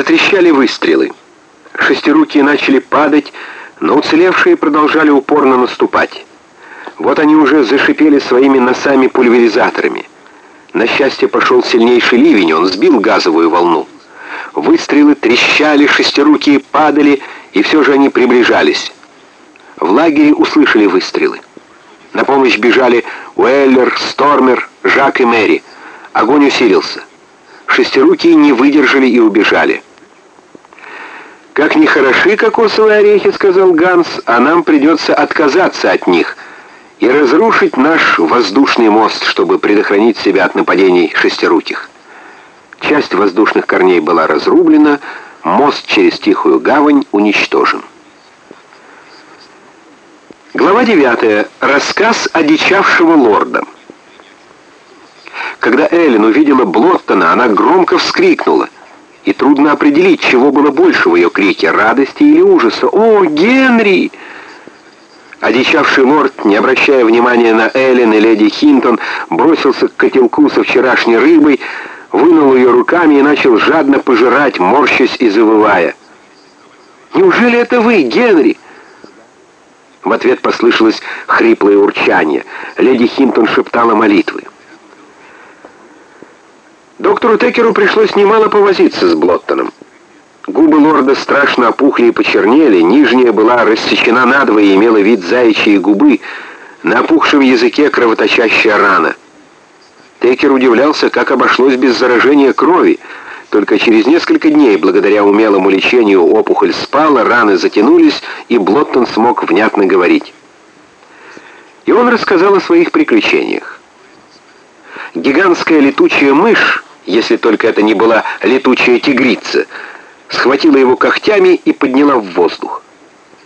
Затрещали выстрелы. Шестирукие начали падать, но уцелевшие продолжали упорно наступать. Вот они уже зашипели своими носами-пульверизаторами. На счастье пошел сильнейший ливень, он сбил газовую волну. Выстрелы трещали, шестирукие падали, и все же они приближались. В лагере услышали выстрелы. На помощь бежали Уэллер, Стормер, Жак и Мэри. Огонь усилился. Шестирукие не выдержали и убежали. «Как не хороши кокосовые орехи», — сказал Ганс, — «а нам придется отказаться от них и разрушить наш воздушный мост, чтобы предохранить себя от нападений шестируких». Часть воздушных корней была разрублена, мост через Тихую гавань уничтожен. Глава 9. Рассказ одичавшего лорда. Когда Эллен увидела Блоттона, она громко вскрикнула. И трудно определить, чего было больше в ее крике, радости или ужаса. «О, Генри!» Одичавший лорд, не обращая внимания на Эллен и леди Хинтон, бросился к котелку со вчерашней рыбой, вынул ее руками и начал жадно пожирать, морщась и завывая. «Неужели это вы, Генри?» В ответ послышалось хриплое урчание. Леди Хинтон шептала молитвы. Доктору Текеру пришлось немало повозиться с Блоттоном. Губы лорда страшно опухли и почернели, нижняя была рассечена надвое и имела вид заячьей губы, на опухшем языке кровоточащая рана. Текер удивлялся, как обошлось без заражения крови, только через несколько дней, благодаря умелому лечению, опухоль спала, раны затянулись, и Блоттон смог внятно говорить. И он рассказал о своих приключениях. Гигантская летучая мышь, если только это не была летучая тигрица, схватила его когтями и подняла в воздух.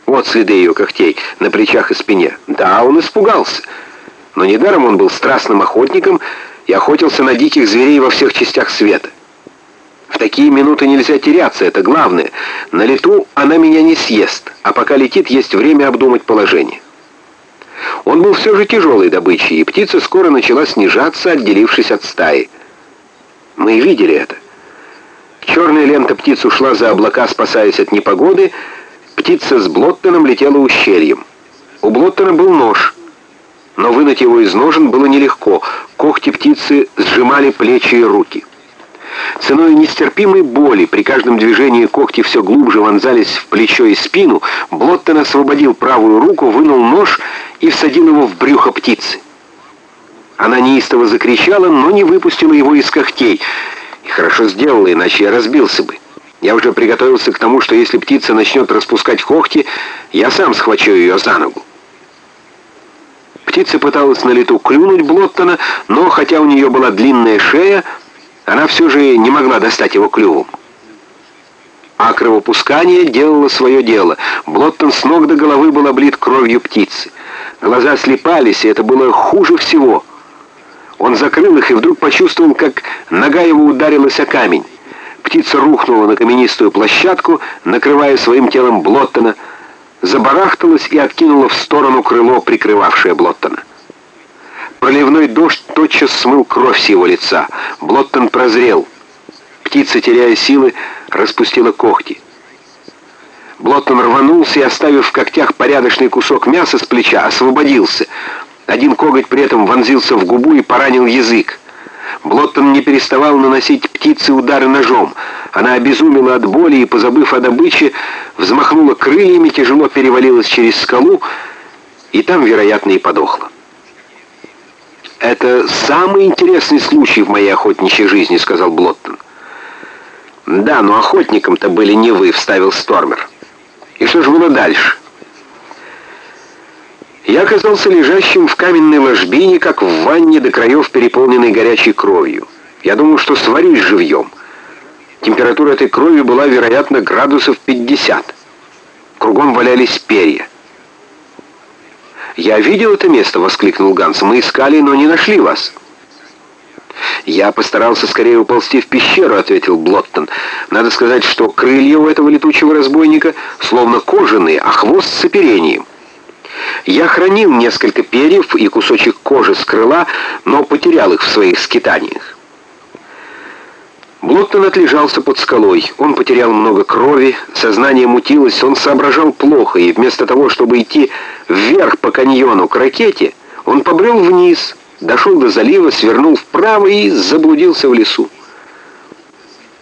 Вот следы ее когтей на плечах и спине. Да, он испугался. Но недаром он был страстным охотником и охотился на диких зверей во всех частях света. В такие минуты нельзя теряться, это главное. На лету она меня не съест, а пока летит, есть время обдумать положение. Он был все же тяжелой добычей, и птица скоро начала снижаться, отделившись от стаи. Мы видели это. Черная лента птиц ушла за облака, спасаясь от непогоды. Птица с Блоттоном летела ущельем. У Блоттона был нож, но вынуть его из ножен было нелегко. Когти птицы сжимали плечи и руки. Ценой нестерпимой боли при каждом движении когти все глубже вонзались в плечо и спину, Блоттон освободил правую руку, вынул нож и всадил его в брюхо птицы. Она неистово закричала, но не выпустила его из когтей. И хорошо сделала, иначе я разбился бы. Я уже приготовился к тому, что если птица начнет распускать когти, я сам схвачу ее за ногу. Птица пыталась на лету клюнуть Блоттона, но хотя у нее была длинная шея, она все же не могла достать его клювом. А кровопускание делало свое дело. Блоттон с ног до головы был облит кровью птицы. Глаза слепались, и это было хуже всего. Он закрыл их и вдруг почувствовал, как нога его ударилась о камень. Птица рухнула на каменистую площадку, накрывая своим телом Блоттона, забарахталась и откинула в сторону крыло, прикрывавшее Блоттона. Проливной дождь тотчас смыл кровь с его лица. Блоттон прозрел. Птица, теряя силы, распустила когти. Блоттон рванулся и, оставив в когтях порядочный кусок мяса с плеча, освободился. Один коготь при этом вонзился в губу и поранил язык. Блоттон не переставал наносить птице удары ножом. Она обезумела от боли и, позабыв о добыче, взмахнула крыльями, тяжело перевалилась через скалу, и там, вероятно, и подохла. «Это самый интересный случай в моей охотничьей жизни», — сказал Блоттон. «Да, но охотником-то были не вы», — вставил Стормер. «И что же было дальше?» Я оказался лежащим в каменной ложбине, как в ванне до краев, переполненной горячей кровью. Я думал, что сварюсь живьем. Температура этой крови была, вероятно, градусов 50. Кругом валялись перья. «Я видел это место!» — воскликнул Ганс. «Мы искали, но не нашли вас». «Я постарался скорее уползти в пещеру», — ответил Блоттон. «Надо сказать, что крылья у этого летучего разбойника словно кожаные, а хвост с оперением. Я хранил несколько перьев и кусочек кожи с крыла, но потерял их в своих скитаниях». Блоттон отлежался под скалой. Он потерял много крови, сознание мутилось, он соображал плохо, и вместо того, чтобы идти вверх по каньону к ракете, он побрел вниз, дошел до залива, свернул вправо и заблудился в лесу.